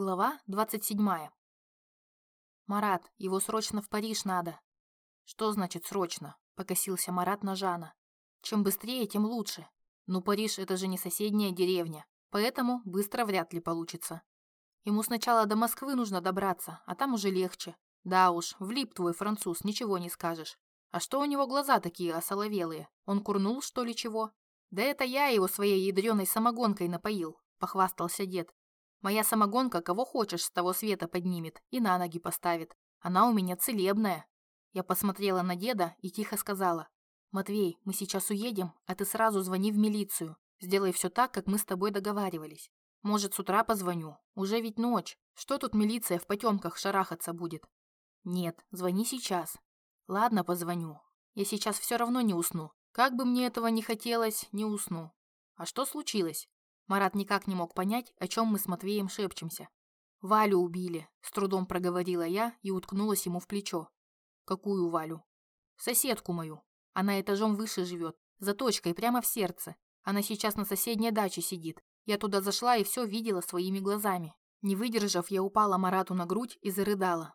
Глава 27. «Марат, его срочно в Париж надо». «Что значит срочно?» – покосился Марат на Жана. «Чем быстрее, тем лучше. Ну, Париж – это же не соседняя деревня, поэтому быстро вряд ли получится. Ему сначала до Москвы нужно добраться, а там уже легче. Да уж, влип твой француз, ничего не скажешь. А что у него глаза такие осоловелые? Он курнул, что ли, чего?» «Да это я его своей ядреной самогонкой напоил», – похвастался дед. Моя самогонка кого хочешь с того света поднимет и на ноги поставит. Она у меня целебная. Я посмотрела на деда и тихо сказала. «Матвей, мы сейчас уедем, а ты сразу звони в милицию. Сделай все так, как мы с тобой договаривались. Может, с утра позвоню. Уже ведь ночь. Что тут милиция в потемках шарахаться будет?» «Нет, звони сейчас». «Ладно, позвоню. Я сейчас все равно не усну. Как бы мне этого не хотелось, не усну. А что случилось?» Марат никак не мог понять, о чем мы с Матвеем шепчемся. «Валю убили», – с трудом проговорила я и уткнулась ему в плечо. «Какую Валю?» «Соседку мою. Она этажом выше живет, за точкой, прямо в сердце. Она сейчас на соседней даче сидит. Я туда зашла и все видела своими глазами. Не выдержав, я упала Марату на грудь и зарыдала.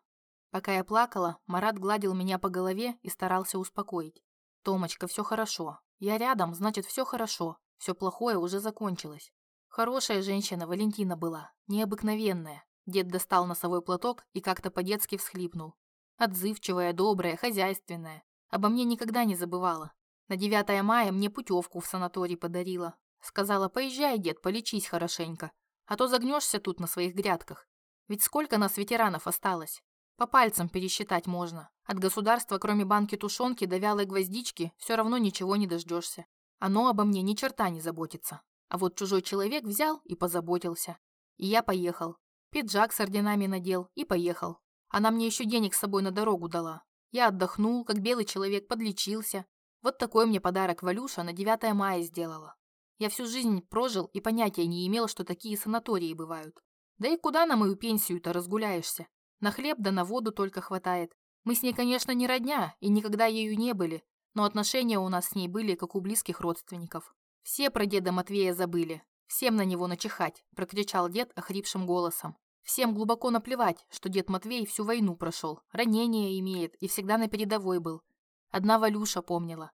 Пока я плакала, Марат гладил меня по голове и старался успокоить. «Томочка, все хорошо. Я рядом, значит, все хорошо. Все плохое уже закончилось. Хорошая женщина Валентина была, необыкновенная. Дед достал носовой платок и как-то по-детски всхлипнул. Отзывчивая, добрая, хозяйственная. Обо мне никогда не забывала. На 9 мая мне путевку в санаторий подарила. Сказала, поезжай, дед, полечись хорошенько. А то загнешься тут на своих грядках. Ведь сколько нас ветеранов осталось? По пальцам пересчитать можно. От государства, кроме банки тушенки до вялой гвоздички, все равно ничего не дождешься. Оно обо мне ни черта не заботится. А вот чужой человек взял и позаботился. И я поехал. Пиджак с орденами надел и поехал. Она мне еще денег с собой на дорогу дала. Я отдохнул, как белый человек, подлечился. Вот такой мне подарок Валюша на 9 мая сделала. Я всю жизнь прожил и понятия не имел, что такие санатории бывают. Да и куда на мою пенсию-то разгуляешься? На хлеб да на воду только хватает. Мы с ней, конечно, не родня и никогда ею не были, но отношения у нас с ней были как у близких родственников. «Все про деда Матвея забыли. Всем на него начихать», – прокричал дед охрипшим голосом. «Всем глубоко наплевать, что дед Матвей всю войну прошел, ранения имеет и всегда на передовой был. Одна Валюша помнила.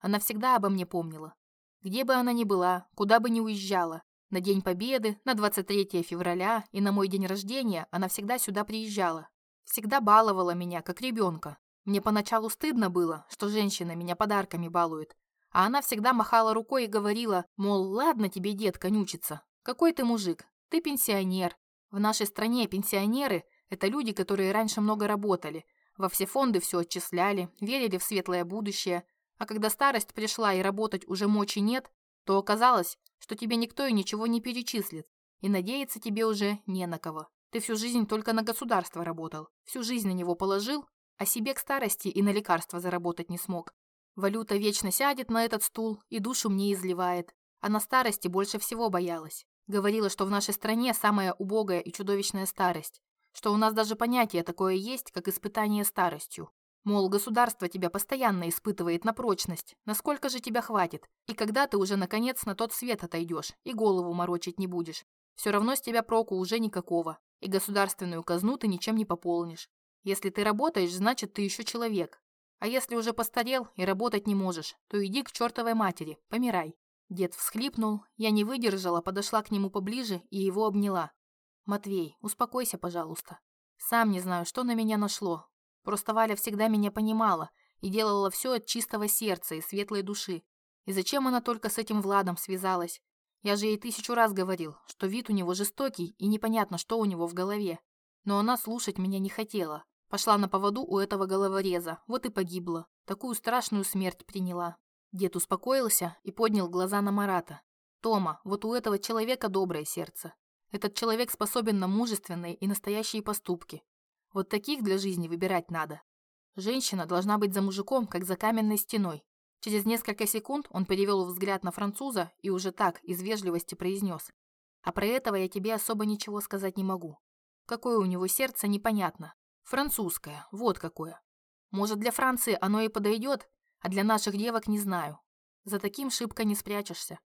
Она всегда обо мне помнила. Где бы она ни была, куда бы ни уезжала, на День Победы, на 23 февраля и на мой день рождения она всегда сюда приезжала. Всегда баловала меня, как ребенка. Мне поначалу стыдно было, что женщина меня подарками балует, а она всегда махала рукой и говорила, мол, ладно тебе, дед, конючиться. Какой ты мужик? Ты пенсионер. В нашей стране пенсионеры – это люди, которые раньше много работали. Во все фонды все отчисляли, верили в светлое будущее. А когда старость пришла и работать уже мочи нет, то оказалось, что тебе никто и ничего не перечислит. И надеяться тебе уже не на кого. Ты всю жизнь только на государство работал, всю жизнь на него положил, а себе к старости и на лекарства заработать не смог. Валюта вечно сядет на этот стул и душу мне изливает. А на старости больше всего боялась. Говорила, что в нашей стране самая убогая и чудовищная старость. Что у нас даже понятие такое есть, как испытание старостью. Мол, государство тебя постоянно испытывает на прочность. Насколько же тебя хватит? И когда ты уже наконец на тот свет отойдешь и голову морочить не будешь? Все равно с тебя проку уже никакого. И государственную казну ты ничем не пополнишь. Если ты работаешь, значит ты еще человек. А если уже постарел и работать не можешь, то иди к чертовой матери, помирай». Дед всхлипнул, я не выдержала, подошла к нему поближе и его обняла. «Матвей, успокойся, пожалуйста. Сам не знаю, что на меня нашло. Просто Валя всегда меня понимала и делала все от чистого сердца и светлой души. И зачем она только с этим Владом связалась? Я же ей тысячу раз говорил, что вид у него жестокий и непонятно, что у него в голове. Но она слушать меня не хотела. Пошла на поводу у этого головореза, вот и погибла. Такую страшную смерть приняла. Дед успокоился и поднял глаза на Марата. «Тома, вот у этого человека доброе сердце. Этот человек способен на мужественные и настоящие поступки. Вот таких для жизни выбирать надо. Женщина должна быть за мужиком, как за каменной стеной. Через несколько секунд он перевел взгляд на француза и уже так, из вежливости, произнес. А про этого я тебе особо ничего сказать не могу. Какое у него сердце, непонятно. Французское, вот какое. Может, для Франции оно и подойдет, а для наших девок не знаю. За таким шибко не спрячешься.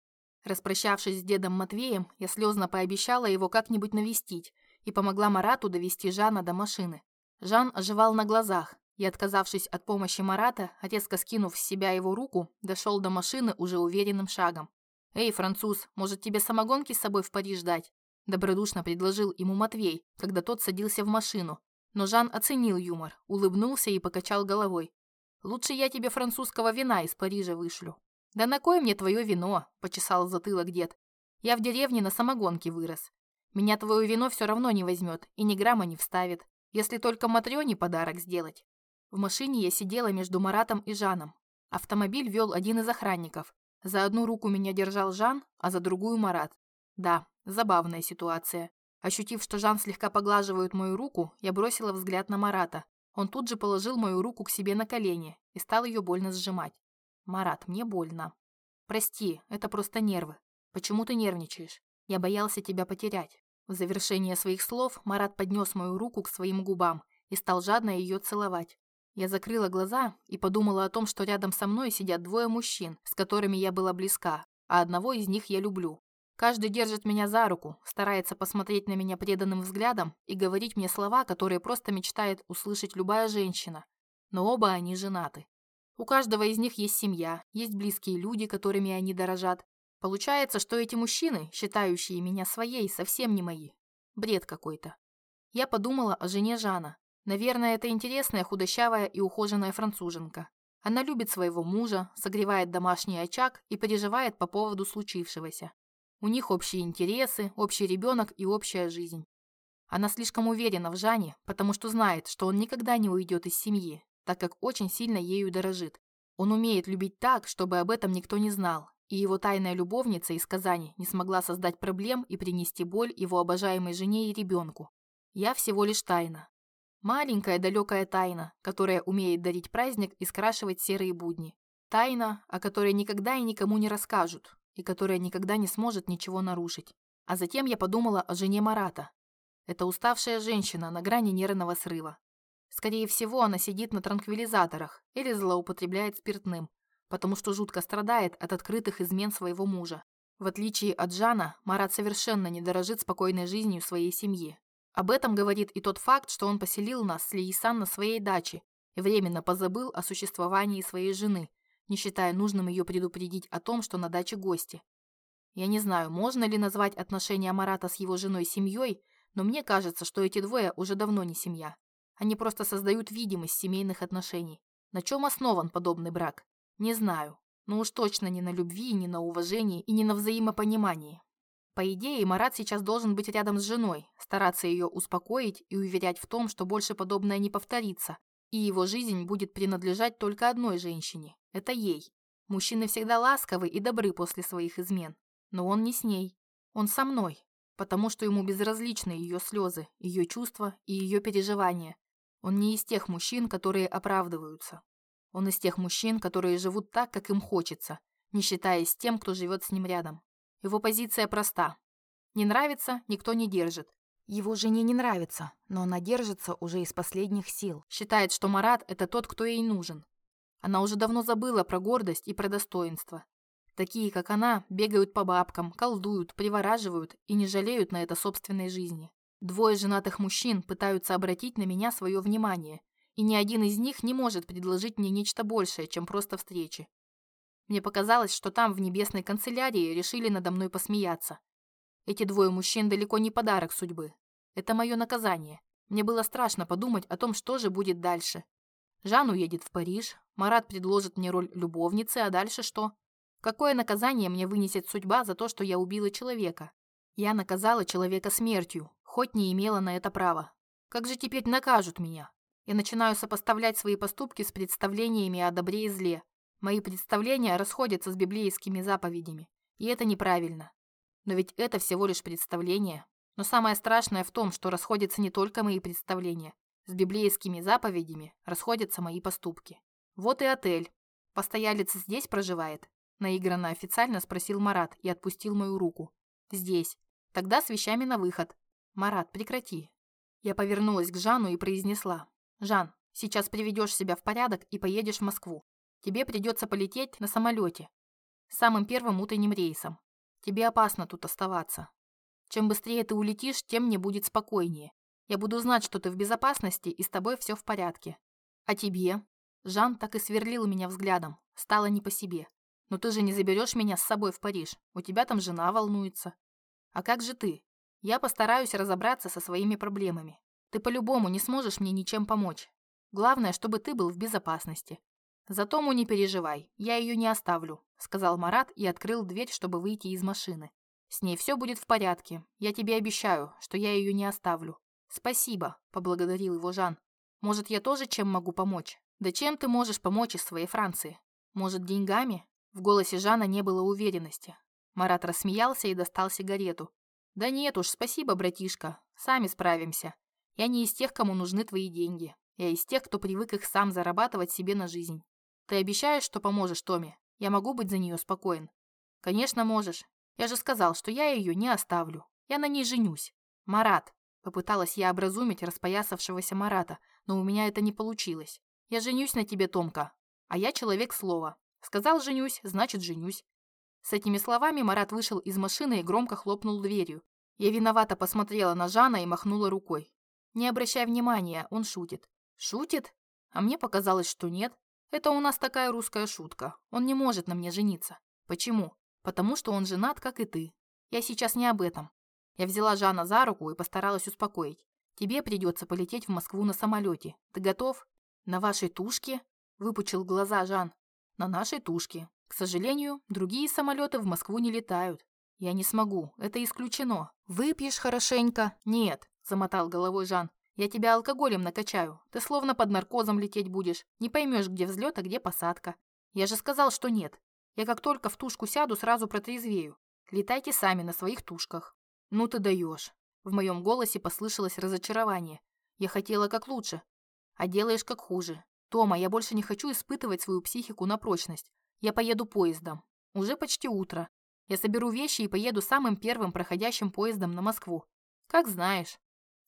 Распрощавшись с дедом Матвеем, я слезно пообещала его как-нибудь навестить и помогла Марату довести Жана до машины. Жан оживал на глазах, и, отказавшись от помощи Марата, резко скинув с себя его руку, дошел до машины уже уверенным шагом. «Эй, француз, может тебе самогонки с собой в Париж дать?» Добродушно предложил ему Матвей, когда тот садился в машину. Но Жан оценил юмор, улыбнулся и покачал головой. «Лучше я тебе французского вина из Парижа вышлю». «Да на кое мне твое вино?» – почесал затылок дед. «Я в деревне на самогонке вырос. Меня твое вино все равно не возьмет и ни грамма не вставит, если только Матрёне подарок сделать». В машине я сидела между Маратом и Жаном. Автомобиль вел один из охранников. За одну руку меня держал Жан, а за другую Марат. Да, забавная ситуация. Ощутив, что Жан слегка поглаживает мою руку, я бросила взгляд на Марата. Он тут же положил мою руку к себе на колени и стал ее больно сжимать. «Марат, мне больно». «Прости, это просто нервы. Почему ты нервничаешь? Я боялся тебя потерять». В завершение своих слов Марат поднес мою руку к своим губам и стал жадно ее целовать. Я закрыла глаза и подумала о том, что рядом со мной сидят двое мужчин, с которыми я была близка, а одного из них я люблю. Каждый держит меня за руку, старается посмотреть на меня преданным взглядом и говорить мне слова, которые просто мечтает услышать любая женщина. Но оба они женаты. У каждого из них есть семья, есть близкие люди, которыми они дорожат. Получается, что эти мужчины, считающие меня своей, совсем не мои. Бред какой-то. Я подумала о жене Жана, Наверное, это интересная, худощавая и ухоженная француженка. Она любит своего мужа, согревает домашний очаг и переживает по поводу случившегося. У них общие интересы, общий ребенок и общая жизнь. Она слишком уверена в Жане, потому что знает, что он никогда не уйдет из семьи, так как очень сильно ею дорожит. Он умеет любить так, чтобы об этом никто не знал, и его тайная любовница из Казани не смогла создать проблем и принести боль его обожаемой жене и ребенку. Я всего лишь тайна, Маленькая далекая тайна, которая умеет дарить праздник и скрашивать серые будни. Тайна, о которой никогда и никому не расскажут, и которая никогда не сможет ничего нарушить. А затем я подумала о жене Марата. Это уставшая женщина на грани нервного срыва. Скорее всего, она сидит на транквилизаторах или злоупотребляет спиртным, потому что жутко страдает от открытых измен своего мужа. В отличие от Жана, Марат совершенно не дорожит спокойной жизнью своей семьи. Об этом говорит и тот факт, что он поселил нас с Лиисан на своей даче и временно позабыл о существовании своей жены, не считая нужным ее предупредить о том, что на даче гости. Я не знаю, можно ли назвать отношения Марата с его женой семьей, но мне кажется, что эти двое уже давно не семья. Они просто создают видимость семейных отношений. На чем основан подобный брак? Не знаю. Но уж точно не на любви, не на уважении и не на взаимопонимании. По идее, Марат сейчас должен быть рядом с женой, стараться ее успокоить и уверять в том, что больше подобное не повторится, и его жизнь будет принадлежать только одной женщине – это ей. Мужчины всегда ласковы и добры после своих измен, но он не с ней. Он со мной, потому что ему безразличны ее слезы, ее чувства и ее переживания. Он не из тех мужчин, которые оправдываются. Он из тех мужчин, которые живут так, как им хочется, не считаясь тем, кто живет с ним рядом. Его позиция проста. Не нравится, никто не держит. Его жене не нравится, но она держится уже из последних сил. Считает, что Марат – это тот, кто ей нужен. Она уже давно забыла про гордость и про достоинство. Такие, как она, бегают по бабкам, колдуют, привораживают и не жалеют на это собственной жизни. Двое женатых мужчин пытаются обратить на меня свое внимание, и ни один из них не может предложить мне нечто большее, чем просто встречи. Мне показалось, что там, в небесной канцелярии, решили надо мной посмеяться. Эти двое мужчин далеко не подарок судьбы. Это мое наказание. Мне было страшно подумать о том, что же будет дальше. Жан уедет в Париж, Марат предложит мне роль любовницы, а дальше что? Какое наказание мне вынесет судьба за то, что я убила человека? Я наказала человека смертью, хоть не имела на это права. Как же теперь накажут меня? Я начинаю сопоставлять свои поступки с представлениями о добре и зле, Мои представления расходятся с библейскими заповедями, и это неправильно. Но ведь это всего лишь представление. Но самое страшное в том, что расходятся не только мои представления. С библейскими заповедями расходятся мои поступки. Вот и отель. Постоялец здесь проживает? Наигранно официально спросил Марат и отпустил мою руку. Здесь. Тогда с вещами на выход. Марат, прекрати. Я повернулась к Жану и произнесла. Жан, сейчас приведешь себя в порядок и поедешь в Москву. Тебе придется полететь на самолете. Самым первым утренним рейсом. Тебе опасно тут оставаться. Чем быстрее ты улетишь, тем мне будет спокойнее. Я буду знать, что ты в безопасности и с тобой все в порядке. А тебе? Жан так и сверлил меня взглядом. Стало не по себе. Но ты же не заберешь меня с собой в Париж. У тебя там жена волнуется. А как же ты? Я постараюсь разобраться со своими проблемами. Ты по-любому не сможешь мне ничем помочь. Главное, чтобы ты был в безопасности. За Тому не переживай, я ее не оставлю, сказал Марат и открыл дверь, чтобы выйти из машины. С ней все будет в порядке. Я тебе обещаю, что я ее не оставлю. Спасибо, поблагодарил его Жан. Может, я тоже чем могу помочь? Да чем ты можешь помочь из своей Франции? Может, деньгами? В голосе Жана не было уверенности. Марат рассмеялся и достал сигарету. Да нет уж, спасибо, братишка. Сами справимся. Я не из тех, кому нужны твои деньги. Я из тех, кто привык их сам зарабатывать себе на жизнь. Ты обещаешь, что поможешь Томе? Я могу быть за нее спокоен. Конечно, можешь. Я же сказал, что я ее не оставлю. Я на ней женюсь. Марат. Попыталась я образумить распоясавшегося Марата, но у меня это не получилось. Я женюсь на тебе, Томка. А я человек слова. Сказал женюсь, значит женюсь. С этими словами Марат вышел из машины и громко хлопнул дверью. Я виновато посмотрела на Жана и махнула рукой. Не обращай внимания, он шутит. Шутит? А мне показалось, что нет. Это у нас такая русская шутка. Он не может на мне жениться. Почему? Потому что он женат, как и ты. Я сейчас не об этом. Я взяла Жана за руку и постаралась успокоить. Тебе придется полететь в Москву на самолете. Ты готов? На вашей тушке? Выпучил глаза Жан. На нашей тушке. К сожалению, другие самолеты в Москву не летают. Я не смогу, это исключено. Выпьешь хорошенько? Нет, замотал головой Жан. Я тебя алкоголем накачаю. Ты словно под наркозом лететь будешь. Не поймешь, где взлет, а где посадка. Я же сказал, что нет. Я как только в тушку сяду, сразу протрезвею. Летайте сами на своих тушках. Ну ты даешь. В моем голосе послышалось разочарование. Я хотела как лучше. А делаешь как хуже. Тома, я больше не хочу испытывать свою психику на прочность. Я поеду поездом. Уже почти утро. Я соберу вещи и поеду самым первым проходящим поездом на Москву. Как знаешь.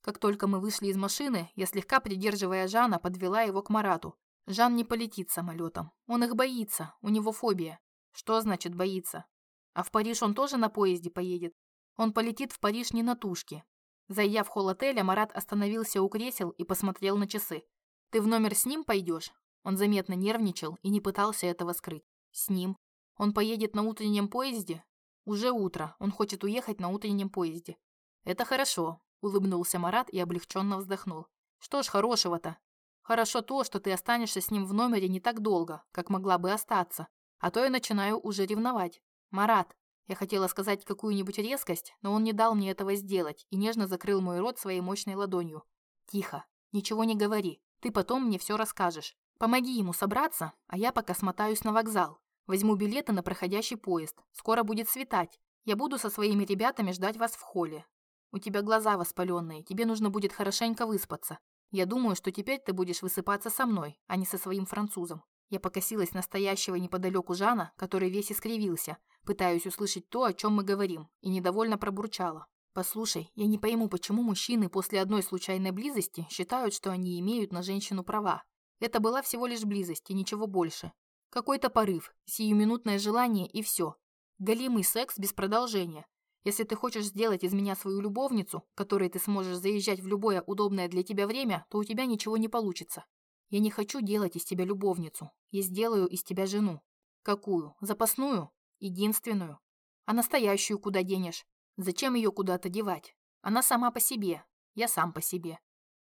Как только мы вышли из машины, я слегка придерживая Жана, подвела его к Марату. Жан не полетит самолетом. Он их боится. У него фобия. Что значит боится? А в Париж он тоже на поезде поедет? Он полетит в Париж не на тушке. Зайдя в холл отеля, Марат остановился у кресел и посмотрел на часы. «Ты в номер с ним пойдешь?» Он заметно нервничал и не пытался этого скрыть. «С ним? Он поедет на утреннем поезде?» «Уже утро. Он хочет уехать на утреннем поезде». «Это хорошо», — улыбнулся Марат и облегченно вздохнул. «Что ж хорошего-то? Хорошо то, что ты останешься с ним в номере не так долго, как могла бы остаться. А то я начинаю уже ревновать. Марат, я хотела сказать какую-нибудь резкость, но он не дал мне этого сделать и нежно закрыл мой рот своей мощной ладонью. Тихо, ничего не говори. Ты потом мне все расскажешь. Помоги ему собраться, а я пока смотаюсь на вокзал. Возьму билеты на проходящий поезд. Скоро будет светать. Я буду со своими ребятами ждать вас в холле. У тебя глаза воспаленные, тебе нужно будет хорошенько выспаться. Я думаю, что теперь ты будешь высыпаться со мной, а не со своим французом. Я покосилась настоящего неподалеку Жана, который весь искривился, пытаясь услышать то, о чем мы говорим, и недовольно пробурчала. «Послушай, я не пойму, почему мужчины после одной случайной близости считают, что они имеют на женщину права. Это была всего лишь близость и ничего больше. Какой-то порыв, сиюминутное желание и все. Голимый секс без продолжения. Если ты хочешь сделать из меня свою любовницу, которой ты сможешь заезжать в любое удобное для тебя время, то у тебя ничего не получится. Я не хочу делать из тебя любовницу. Я сделаю из тебя жену. Какую? Запасную? Единственную? А настоящую куда денешь? Зачем ее куда-то девать? Она сама по себе. Я сам по себе.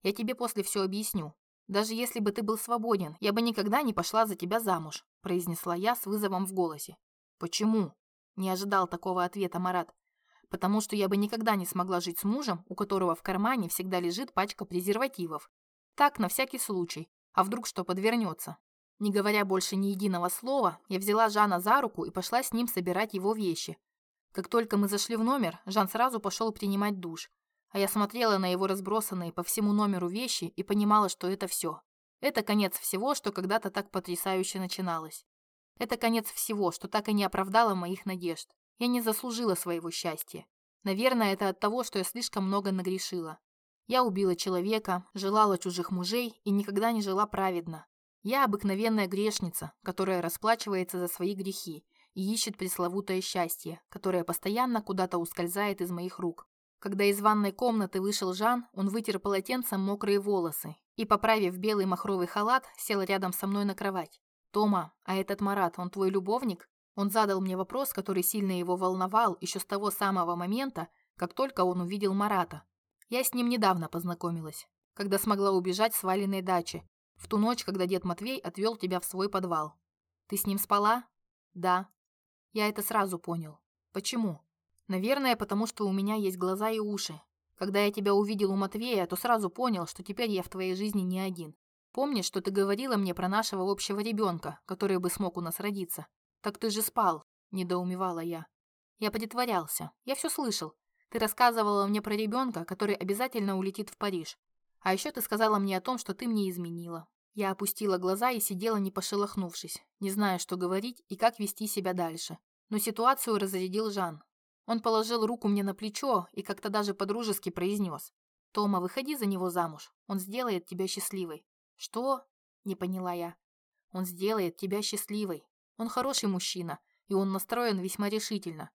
Я тебе после все объясню. Даже если бы ты был свободен, я бы никогда не пошла за тебя замуж, произнесла я с вызовом в голосе. Почему? Не ожидал такого ответа Марат. Потому что я бы никогда не смогла жить с мужем, у которого в кармане всегда лежит пачка презервативов. Так, на всякий случай, а вдруг что подвернется? Не говоря больше ни единого слова, я взяла Жана за руку и пошла с ним собирать его вещи. Как только мы зашли в номер, Жан сразу пошел принимать душ. А я смотрела на его разбросанные по всему номеру вещи и понимала, что это все. Это конец всего, что когда-то так потрясающе начиналось. Это конец всего, что так и не оправдало моих надежд. Я не заслужила своего счастья. Наверное, это от того, что я слишком много нагрешила. Я убила человека, желала чужих мужей и никогда не жила праведно. Я обыкновенная грешница, которая расплачивается за свои грехи и ищет пресловутое счастье, которое постоянно куда-то ускользает из моих рук. Когда из ванной комнаты вышел Жан, он вытер полотенцем мокрые волосы и, поправив белый махровый халат, сел рядом со мной на кровать. «Тома, а этот Марат, он твой любовник?» Он задал мне вопрос, который сильно его волновал еще с того самого момента, как только он увидел Марата. Я с ним недавно познакомилась, когда смогла убежать с Валиной дачи, в ту ночь, когда дед Матвей отвел тебя в свой подвал. Ты с ним спала? Да. Я это сразу понял. Почему? Наверное, потому что у меня есть глаза и уши. Когда я тебя увидел у Матвея, то сразу понял, что теперь я в твоей жизни не один. Помнишь, что ты говорила мне про нашего общего ребенка, который бы смог у нас родиться? Так ты же спал, недоумевала я. Я притворялся. Я все слышал. Ты рассказывала мне про ребенка, который обязательно улетит в Париж. А еще ты сказала мне о том, что ты мне изменила. Я опустила глаза и сидела, не пошелохнувшись, не зная, что говорить и как вести себя дальше. Но ситуацию разрядил Жан. Он положил руку мне на плечо и как-то даже подружески произнес. «Тома, выходи за него замуж. Он сделает тебя счастливой». «Что?» – не поняла я. «Он сделает тебя счастливой. Он хороший мужчина, и он настроен весьма решительно.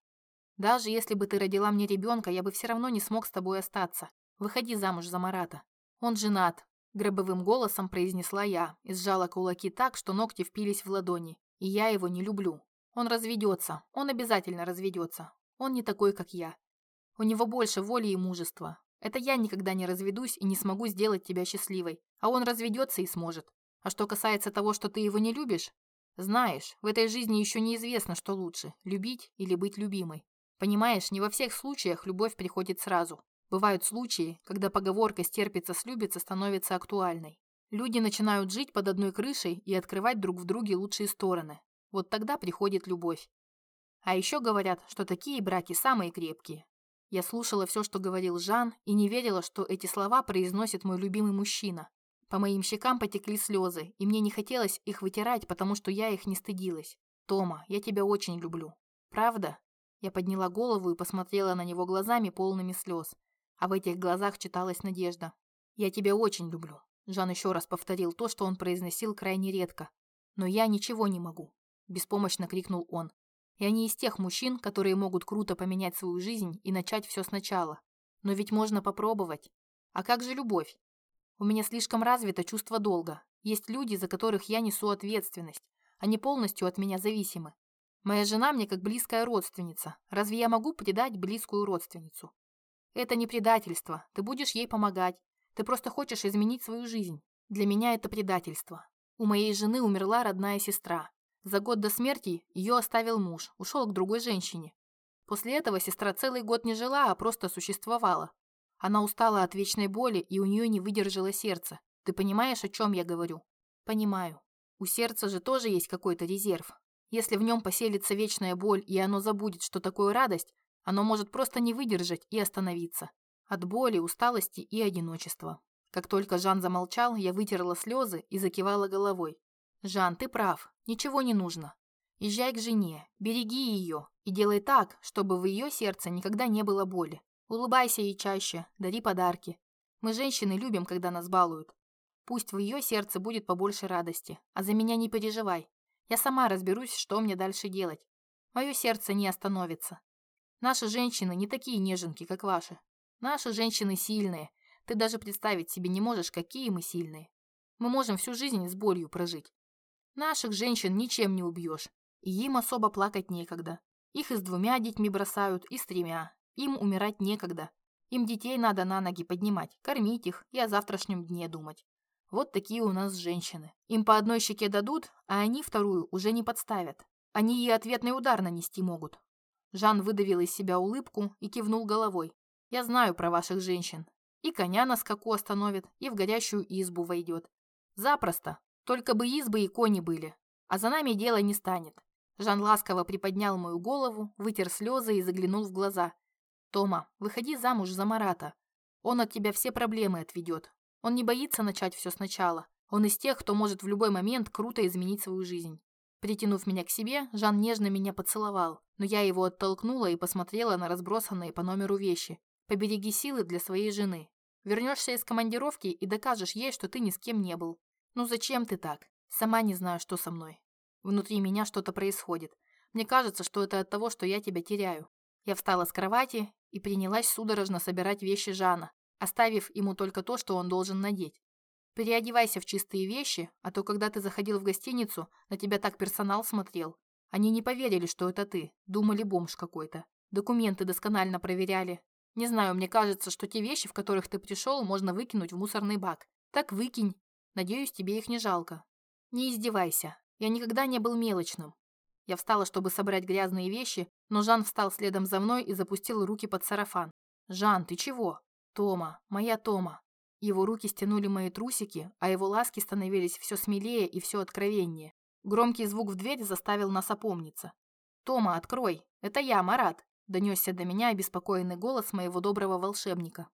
Даже если бы ты родила мне ребенка, я бы все равно не смог с тобой остаться. Выходи замуж за Марата. Он женат, гробовым голосом произнесла я и сжала кулаки так, что ногти впились в ладони. И я его не люблю. Он разведется. Он обязательно разведется. Он не такой, как я. У него больше воли и мужества. Это я никогда не разведусь и не смогу сделать тебя счастливой. А он разведется и сможет. А что касается того, что ты его не любишь, знаешь, в этой жизни еще неизвестно, что лучше – любить или быть любимой. Понимаешь, не во всех случаях любовь приходит сразу. Бывают случаи, когда поговорка «стерпится-слюбится» становится актуальной. Люди начинают жить под одной крышей и открывать друг в друге лучшие стороны. Вот тогда приходит любовь. А еще говорят, что такие браки самые крепкие. Я слушала все, что говорил Жан, и не верила, что эти слова произносит мой любимый мужчина. По моим щекам потекли слезы, и мне не хотелось их вытирать, потому что я их не стыдилась. «Тома, я тебя очень люблю. Правда?» Я подняла голову и посмотрела на него глазами, полными слез а в этих глазах читалась надежда. «Я тебя очень люблю», – Жан еще раз повторил то, что он произносил крайне редко. «Но я ничего не могу», – беспомощно крикнул он. «Я не из тех мужчин, которые могут круто поменять свою жизнь и начать все сначала. Но ведь можно попробовать. А как же любовь? У меня слишком развито чувство долга. Есть люди, за которых я несу ответственность. Они полностью от меня зависимы. Моя жена мне как близкая родственница. Разве я могу предать близкую родственницу? Это не предательство. Ты будешь ей помогать. Ты просто хочешь изменить свою жизнь. Для меня это предательство. У моей жены умерла родная сестра. За год до смерти ее оставил муж, ушел к другой женщине. После этого сестра целый год не жила, а просто существовала. Она устала от вечной боли, и у нее не выдержало сердце. Ты понимаешь, о чем я говорю? Понимаю. У сердца же тоже есть какой-то резерв. Если в нем поселится вечная боль, и оно забудет, что такое радость, оно может просто не выдержать и остановиться. От боли, усталости и одиночества. Как только Жан замолчал, я вытерла слезы и закивала головой. «Жан, ты прав. Ничего не нужно. Езжай к жене, береги ее и делай так, чтобы в ее сердце никогда не было боли. Улыбайся ей чаще, дари подарки. Мы, женщины, любим, когда нас балуют. Пусть в ее сердце будет побольше радости, а за меня не переживай. Я сама разберусь, что мне дальше делать. Мое сердце не остановится. Наши женщины не такие неженки, как ваши. Наши женщины сильные. Ты даже представить себе не можешь, какие мы сильные. Мы можем всю жизнь с болью прожить. Наших женщин ничем не убьешь. И им особо плакать некогда. Их и с двумя детьми бросают, и с тремя. Им умирать некогда. Им детей надо на ноги поднимать, кормить их и о завтрашнем дне думать. Вот такие у нас женщины. Им по одной щеке дадут, а они вторую уже не подставят. Они ей ответный удар нанести могут. Жан выдавил из себя улыбку и кивнул головой. «Я знаю про ваших женщин. И коня на скаку остановит, и в горящую избу войдет. Запросто. Только бы избы и кони были. А за нами дело не станет». Жан ласково приподнял мою голову, вытер слезы и заглянул в глаза. «Тома, выходи замуж за Марата. Он от тебя все проблемы отведет. Он не боится начать все сначала. Он из тех, кто может в любой момент круто изменить свою жизнь. Притянув меня к себе, Жан нежно меня поцеловал, но я его оттолкнула и посмотрела на разбросанные по номеру вещи. «Побереги силы для своей жены. Вернешься из командировки и докажешь ей, что ты ни с кем не был. Ну зачем ты так? Сама не знаю, что со мной. Внутри меня что-то происходит. Мне кажется, что это от того, что я тебя теряю. Я встала с кровати и принялась судорожно собирать вещи Жана, оставив ему только то, что он должен надеть. Переодевайся в чистые вещи, а то когда ты заходил в гостиницу, на тебя так персонал смотрел. Они не поверили, что это ты, думали бомж какой-то. Документы досконально проверяли. Не знаю, мне кажется, что те вещи, в которых ты пришел, можно выкинуть в мусорный бак. Так выкинь. Надеюсь, тебе их не жалко. Не издевайся. Я никогда не был мелочным. Я встала, чтобы собрать грязные вещи, но Жан встал следом за мной и запустил руки под сарафан. «Жан, ты чего?» «Тома, моя Тома». Его руки стянули мои трусики, а его ласки становились все смелее и все откровеннее. Громкий звук в дверь заставил нас опомниться. «Тома, открой! Это я, Марат!» – донесся до меня обеспокоенный голос моего доброго волшебника.